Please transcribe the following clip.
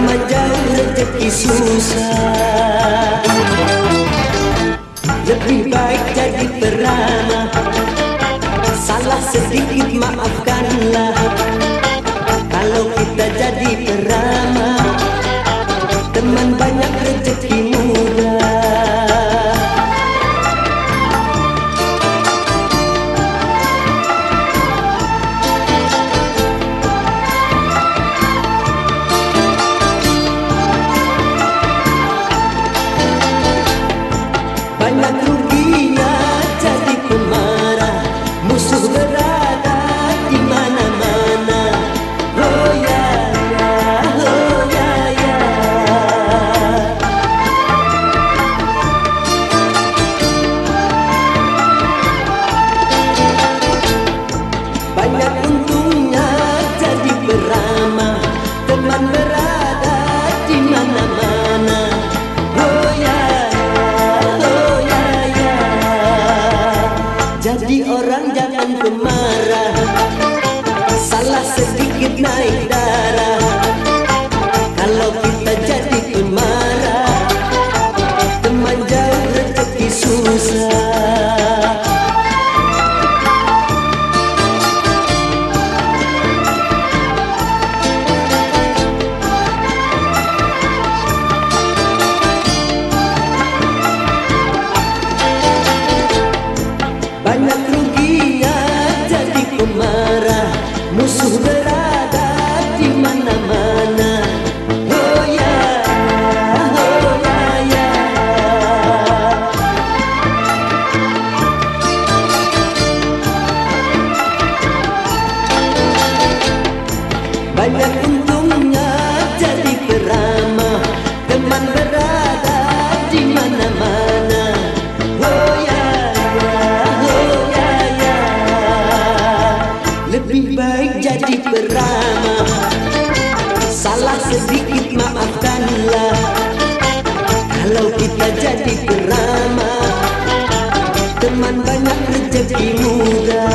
memanjang rezeki susah. Lebih baik jadi peramah Salah sedikit maafkanlah. Kalau kita jadi peramah Teman banyak rezeki jangan pemarah Salah sedikit naik darah. Kalau kita jadi pemarah Teman jauh rezeki susah. Banyak ruginya Banyak untungnya jadi Teman berada di mana-mana. Oh ya oh ya ya Lebih baik jadi beramah Salah sedikit maafkanlah. Kalau kita jadi beramah Teman banyak rezeki muda